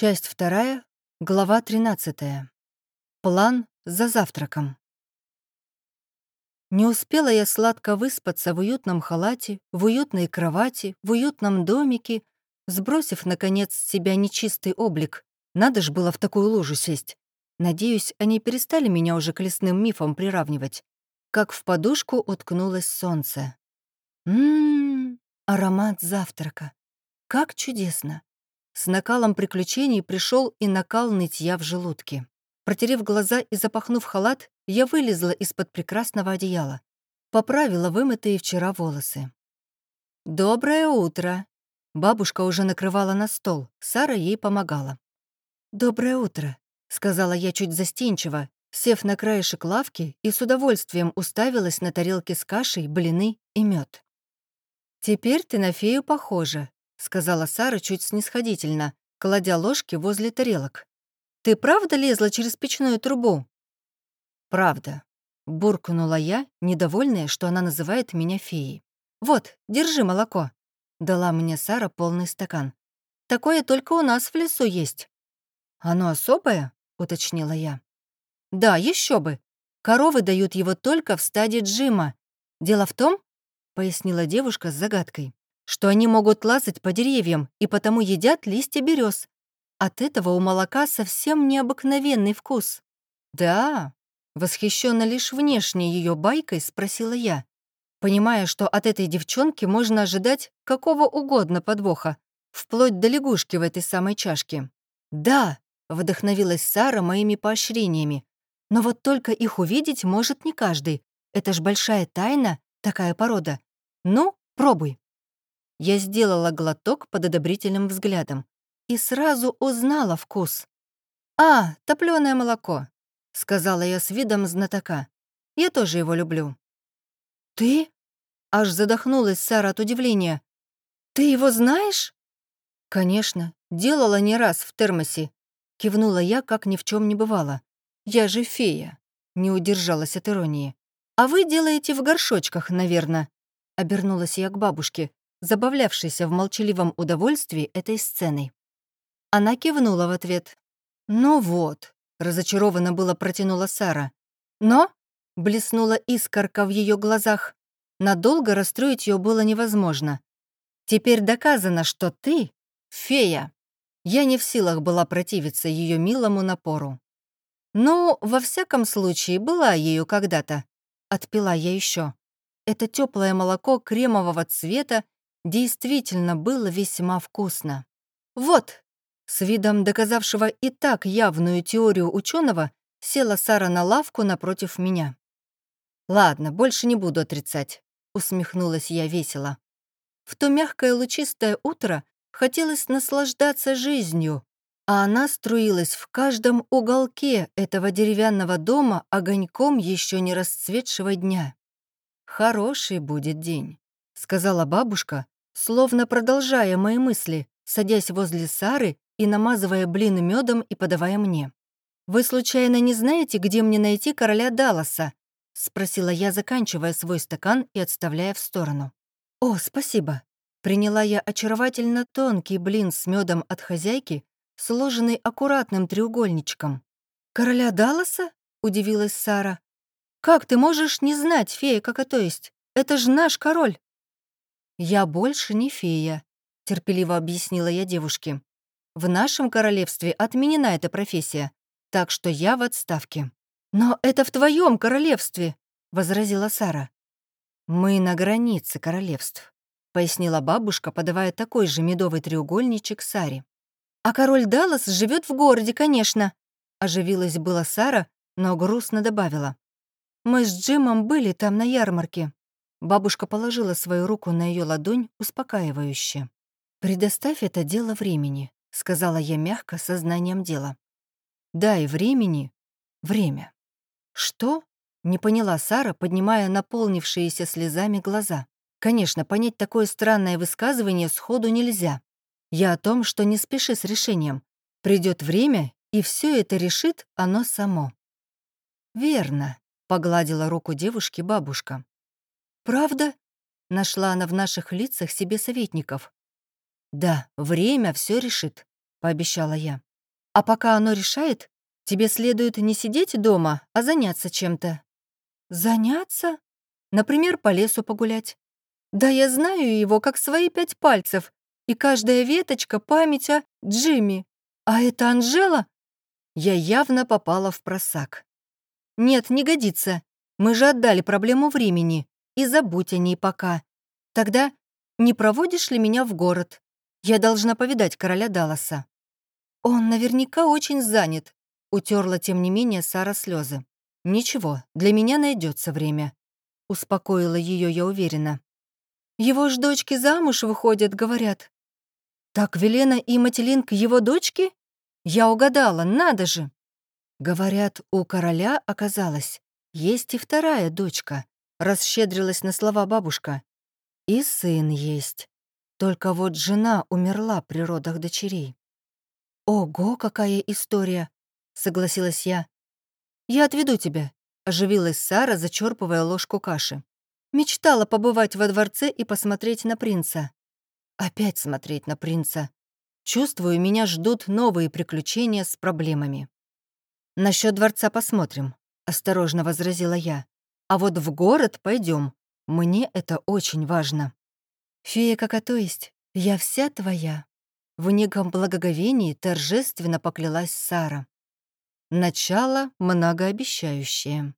Часть вторая, глава 13. План за завтраком. Не успела я сладко выспаться в уютном халате, в уютной кровати, в уютном домике, сбросив, наконец, с себя нечистый облик. Надо ж было в такую лужу сесть. Надеюсь, они перестали меня уже к лесным мифам приравнивать. Как в подушку уткнулось солнце. Ммм, аромат завтрака. Как чудесно. С накалом приключений пришел и накал нытья в желудке. Протерев глаза и запахнув халат, я вылезла из-под прекрасного одеяла. Поправила вымытые вчера волосы. «Доброе утро!» Бабушка уже накрывала на стол, Сара ей помогала. «Доброе утро», — сказала я чуть застенчиво, сев на краешек лавки и с удовольствием уставилась на тарелки с кашей, блины и мед. «Теперь ты на фею похожа», — сказала Сара чуть снисходительно, кладя ложки возле тарелок. «Ты правда лезла через печную трубу?» «Правда», — буркнула я, недовольная, что она называет меня феей. «Вот, держи молоко», — дала мне Сара полный стакан. «Такое только у нас в лесу есть». «Оно особое?» — уточнила я. «Да, еще бы. Коровы дают его только в стадии джима. Дело в том, — пояснила девушка с загадкой, что они могут лазать по деревьям и потому едят листья берез. От этого у молока совсем необыкновенный вкус. Да, восхищенно лишь внешней ее байкой спросила я, понимая, что от этой девчонки можно ожидать какого угодно подвоха, вплоть до лягушки в этой самой чашке. Да, вдохновилась Сара моими поощрениями. Но вот только их увидеть может не каждый. Это ж большая тайна, такая порода. Ну, пробуй. Я сделала глоток под одобрительным взглядом и сразу узнала вкус. «А, топленое молоко», — сказала я с видом знатока. «Я тоже его люблю». «Ты?» — аж задохнулась Сара от удивления. «Ты его знаешь?» «Конечно, делала не раз в термосе», — кивнула я, как ни в чем не бывало. «Я же фея», — не удержалась от иронии. «А вы делаете в горшочках, наверное», — обернулась я к бабушке забавлявшийся в молчаливом удовольствии этой сценой. Она кивнула в ответ. «Ну вот», — разочарованно было протянула Сара. «Но», — блеснула искорка в ее глазах, надолго расстроить ее было невозможно. «Теперь доказано, что ты — фея». Я не в силах была противиться ее милому напору. «Ну, во всяком случае, была ею когда-то», — отпила я еще. Это теплое молоко кремового цвета действительно было весьма вкусно. Вот, с видом доказавшего и так явную теорию ученого, села Сара на лавку напротив меня. «Ладно, больше не буду отрицать», — усмехнулась я весело. В то мягкое лучистое утро хотелось наслаждаться жизнью, а она струилась в каждом уголке этого деревянного дома огоньком еще не расцветшего дня. «Хороший будет день», — сказала бабушка, словно продолжая мои мысли, садясь возле Сары и намазывая блин медом и подавая мне. «Вы случайно не знаете, где мне найти короля Далласа?» — спросила я, заканчивая свой стакан и отставляя в сторону. «О, спасибо!» Приняла я очаровательно тонкий блин с медом от хозяйки, сложенный аккуратным треугольничком. «Короля Далласа?» — удивилась Сара. «Как ты можешь не знать, фея как то есть? Это же наш король!» «Я больше не фея», — терпеливо объяснила я девушке. «В нашем королевстве отменена эта профессия, так что я в отставке». «Но это в твоем королевстве», — возразила Сара. «Мы на границе королевств», — пояснила бабушка, подавая такой же медовый треугольничек Саре. «А король Даллас живет в городе, конечно», — оживилась была Сара, но грустно добавила. «Мы с Джимом были там на ярмарке». Бабушка положила свою руку на ее ладонь, успокаивающе. «Предоставь это дело времени», — сказала я мягко, сознанием дела. «Дай времени. Время». «Что?» — не поняла Сара, поднимая наполнившиеся слезами глаза. «Конечно, понять такое странное высказывание сходу нельзя. Я о том, что не спеши с решением. Придет время, и все это решит оно само». «Верно», — погладила руку девушки бабушка. «Правда?» — нашла она в наших лицах себе советников. «Да, время все решит», — пообещала я. А пока оно решает, тебе следует не сидеть дома, а заняться чем-то». «Заняться? Например, по лесу погулять. Да я знаю его как свои пять пальцев, и каждая веточка — память о Джимми. А это Анжела?» Я явно попала в просак. «Нет, не годится. Мы же отдали проблему времени. И забудь о ней пока. Тогда не проводишь ли меня в город? Я должна повидать короля Далласа». «Он наверняка очень занят», — утерла, тем не менее, Сара слезы. «Ничего, для меня найдется время», — успокоила ее я уверенно. «Его ж дочки замуж выходят, говорят». «Так Велена и Мателинг его дочки? Я угадала, надо же!» Говорят, у короля оказалось, есть и вторая дочка, расщедрилась на слова бабушка. И сын есть. Только вот жена умерла при родах дочерей. «Ого, какая история!» — согласилась я. «Я отведу тебя», — оживилась Сара, зачерпывая ложку каши. Мечтала побывать во дворце и посмотреть на принца. Опять смотреть на принца. Чувствую, меня ждут новые приключения с проблемами. Насчет дворца посмотрим», — осторожно возразила я. «А вот в город пойдем. Мне это очень важно». «Фея какая то есть, я вся твоя», — в неком благоговении торжественно поклялась Сара. Начало многообещающее.